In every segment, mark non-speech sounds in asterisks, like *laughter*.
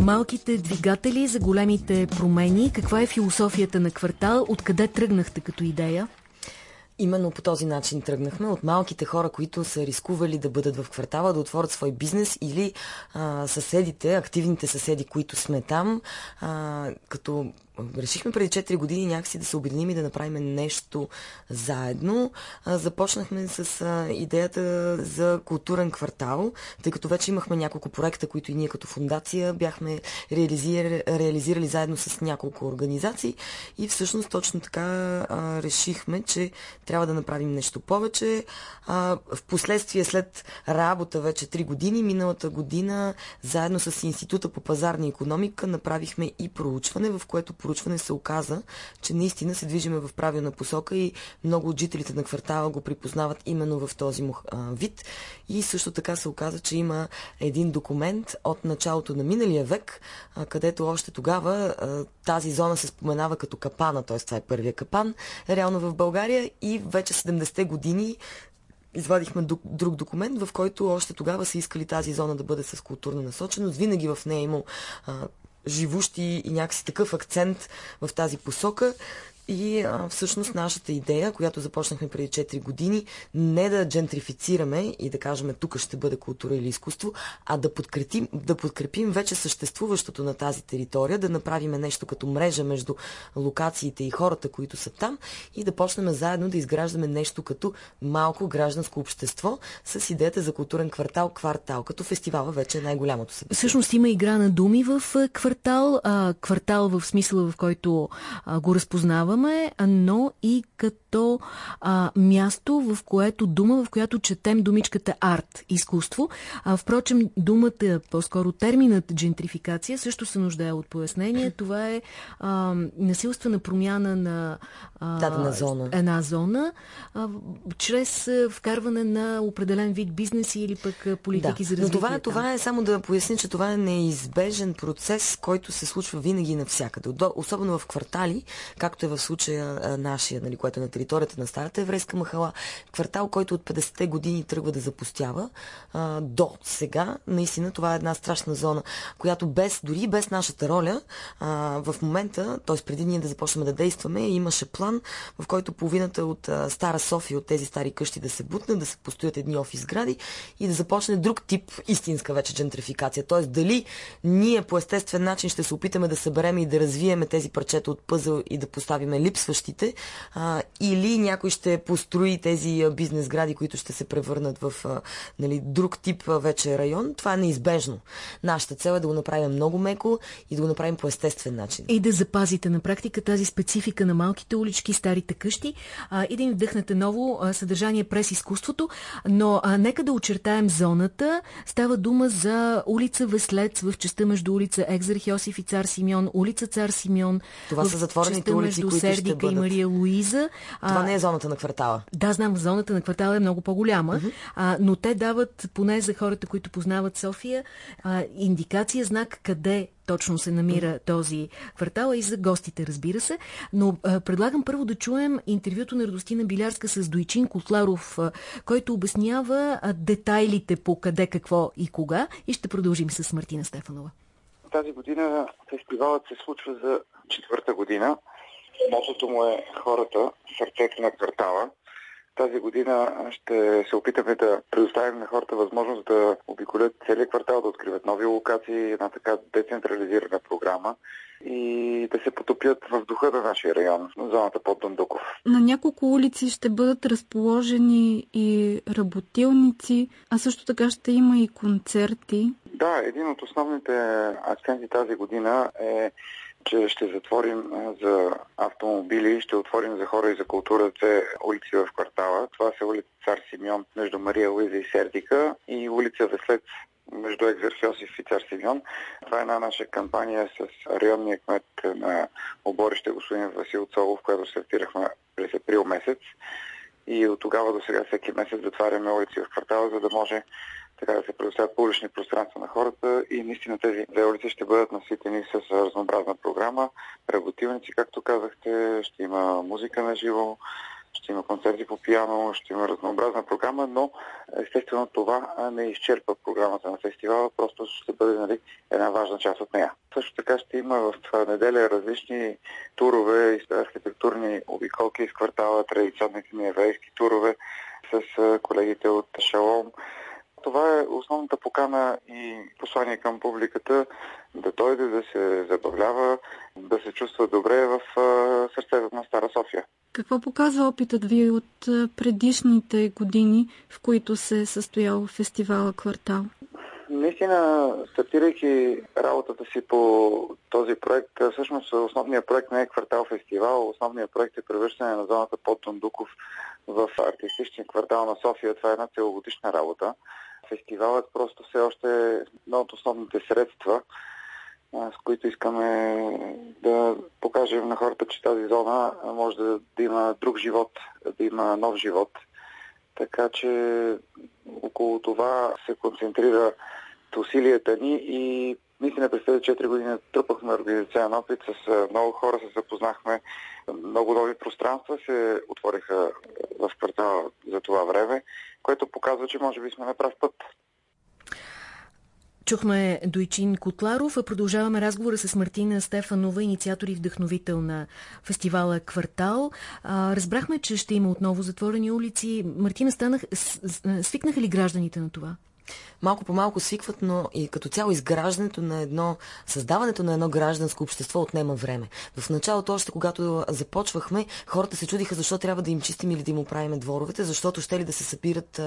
Малките двигатели за големите промени. Каква е философията на квартал? Откъде тръгнахте като идея? Именно по този начин тръгнахме от малките хора, които са рискували да бъдат в квартала, да отворят свой бизнес или а, съседите, активните съседи, които сме там, а, като решихме преди 4 години някакси да се обединим и да направим нещо заедно. Започнахме с идеята за културен квартал, тъй като вече имахме няколко проекта, които и ние като фундация бяхме реализирали, заедно с няколко организации и всъщност точно така решихме, че трябва да направим нещо повече. В последствие след работа вече 3 години, миналата година, заедно с Института по пазарна економика направихме и проучване, в което проучване се оказа, че наистина се движиме в правилна посока и много от жителите на квартала го припознават именно в този му вид. И също така се оказа, че има един документ от началото на миналия век, където още тогава тази зона се споменава като капана, т.е. това е първия капан, реално в България и вече 70-те години извадихме друг документ, в който още тогава са искали тази зона да бъде с културна насоченост. Винаги в нея има живущи и някакси такъв акцент в тази посока. И а, всъщност нашата идея, която започнахме преди 4 години, не да джентрифицираме и да кажем тук ще бъде култура или изкуство, а да подкрепим, да подкрепим вече съществуващото на тази територия, да направим нещо като мрежа между локациите и хората, които са там и да почнем заедно да изграждаме нещо като малко гражданско общество с идеята за културен квартал, квартал, като фестивала вече е най-голямото събитие. Всъщност има игра на думи в квартал, а, квартал в смисъла, в който а, го разпознавам използваме, но и като а, място, в което дума, в която четем думичката арт, изкуство. А, впрочем, думата, по-скоро терминът джентрификация също се нуждае от пояснение. *laughs* Това е а, насилствена промяна на а, Дадена зона. една зона, а, чрез вкарване на определен вид бизнеси или пък политики да, за развитие. Но това, това е само да поясня, че това е неизбежен процес, който се случва винаги и навсякъде. Особено в квартали, както е в случая нашия, нали, което е на територията на Старата еврейска махала, квартал, който от 50-те години тръгва да запустява а, до сега. Наистина това е една страшна зона, която без, дори без нашата роля, а, в момента, т.е. преди ние да започнем да действаме, имаше план, в който половината от а, Стара София, от тези стари къщи да се бутнат, да се построят едни офис сгради и да започне друг тип истинска вече джентрификация. Т.е. дали ние по естествен начин ще се опитаме да съберем и да развиеме тези парчета от пъзъл и да поставиме липсващите, а, или някой ще построи тези бизнес гради, които ще се превърнат в а, нали, друг тип а, вече район, това е неизбежно. Нашата цел е да го направим много меко и да го направим по естествен начин. И да запазите на практика тази специфика на малките улички, старите къщи а, и да им вдъхнете ново а, съдържание през изкуството. Но а, нека да очертаем зоната. Става дума за улица Веслец в частта между улица Екзарх Йосиф и Цар Симеон, улица Цар Симеон. Това са затворените улици, които Сердика ще бъдат... и Мария Луиза. Това а, не е зоната на квартала. Да, знам, зоната на квартала е много по-голяма, uh -huh. а, но те дават, поне за хората, които познават София, а, индикация, знак къде точно се намира mm. този квартал, и за гостите, разбира се. Но а, предлагам първо да чуем интервюто на Радостина Билярска с Дойчин Котларов, а, който обяснява а, детайлите по къде, какво и кога и ще продължим с Мартина Стефанова. Тази година фестивалът се случва за четвърта година. Мотото му е хората, сърцето на квартала. Тази година ще се опитаме да предоставим на хората възможност да обиколят целият квартал, да откриват нови локации, една така децентрализирана програма и да се потопят в духа на нашия район, на зоната под Дондуков. На няколко улици ще бъдат разположени и работилници, а също така ще има и концерти. Да, един от основните акценти тази година е че ще затворим за автомобили, ще отворим за хора и за култура две улици в квартала. Това са улица Цар Симеон между Мария Луиза и Сердика и улица Веслец между Екзерхиосиф и Цар Симеон. Това е една наша кампания с районния кмет на оборище господин Васил Цолов, която стартирахме през април месец. И от тогава до сега всеки месец затваряме улици в квартала, за да може така да се предоставят публични пространства на хората и наистина тези две улици ще бъдат наситени с разнообразна програма, работилници, както казахте, ще има музика на живо, ще има концерти по пиано, ще има разнообразна програма, но естествено това не изчерпа програмата на фестивала, просто ще бъде нали, една важна част от нея. Също така ще има в неделя различни турове, архитектурни обиколки из квартала, традиционните ни еврейски турове с колегите от Шалом. Основната покана и послание към публиката да дойде, да се забавлява, да се чувства добре в сърцето на Стара София. Какво показва опитът ви от предишните години, в които се е състоял фестивала Квартал? Наистина, стартирайки работата си по този проект, всъщност основният проект не е квартал фестивал, основният проект е превръщане на зоната под Тондуков в артистичен квартал на София. Това е една целогодишна работа. Фестивалът просто все още е едно от основните средства, с които искаме да покажем на хората, че тази зона може да, да има друг живот, да има нов живот. Така че около това се концентрира усилията ни и наистина през тези 4 години трупахме организационен опит с много хора, се запознахме, много нови пространства се отвориха в квартала за това време, което показва, че може би сме на прав път. Чухме Дойчин Котларов, а продължаваме разговора с Мартина Стефанова, инициатор и вдъхновител на фестивала Квартал. А, разбрахме, че ще има отново затворени улици. Мартина, станах, свикнаха ли гражданите на това? Малко по малко свикват, но и като цяло изграждането на едно, създаването на едно гражданско общество отнема време. В началото, още когато започвахме, хората се чудиха защо трябва да им чистим или да им оправим дворовете, защото ще ли да се събират,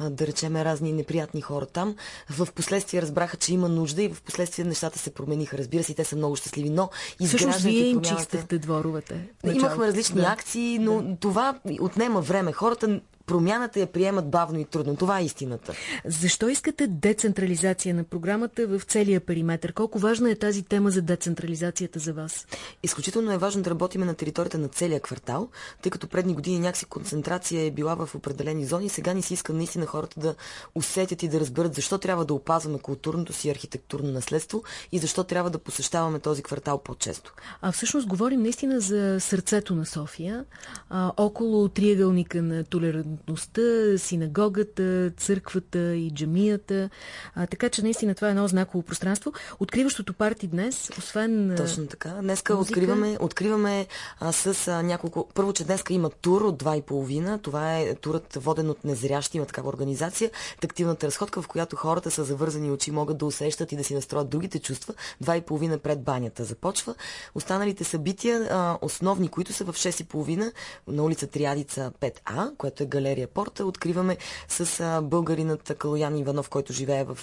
да речеме, разни неприятни хора там. В последствие разбраха, че има нужда и в последствие нещата се промениха. Разбира се, те са много щастливи, но изграждането вие им промяната... чистахте дворовете. Имахме различни да. акции, но да. това отнема време. Хората промяната я приемат бавно и трудно. Това е истината. Защо искате децентрализация на програмата в целия периметр? Колко важна е тази тема за децентрализацията за вас? Изключително е важно да работим на територията на целия квартал, тъй като предни години някакси концентрация е била в определени зони. Сега ни се иска наистина хората да усетят и да разберат защо трябва да опазваме културното си архитектурно наследство и защо трябва да посещаваме този квартал по-често. А всъщност говорим наистина за сърцето на София, а, около триъгълника на толерантността толерантността, синагогата, църквата и джамията. А, така че наистина това е едно знаково пространство. Откриващото парти днес, освен Точно така. Днеска музика... откриваме, откриваме а, с а, няколко... Първо, че днеска има тур от два и половина. Това е турът воден от незрящи, има такава организация. Тактивната разходка, в която хората са завързани очи, могат да усещат и да си настроят другите чувства. Два и половина пред банята започва. Останалите събития, а, основни, които са в 6 и половина на улица Триадица 5А, което е галерия Порта. Откриваме с българинът Калоян Иванов, който живее в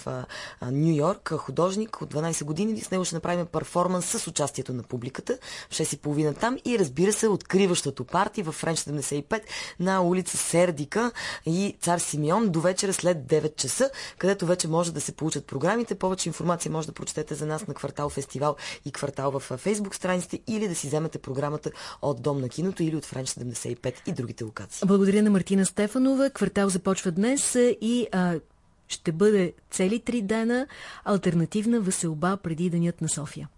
Нью Йорк, художник от 12 години. С него ще направим перформанс с участието на публиката в 6.30 там и разбира се откриващото парти в Френч 75 на улица Сердика и Цар Симеон до вечера след 9 часа, където вече може да се получат програмите. Повече информация може да прочетете за нас на Квартал Фестивал и Квартал в Фейсбук страниците или да си вземете програмата от Дом на киното или от Френч 75 и другите локации. Благодаря на Мартина Стефанова. Квартал започва днес и а, ще бъде цели три дена альтернативна веселба преди Денят на София.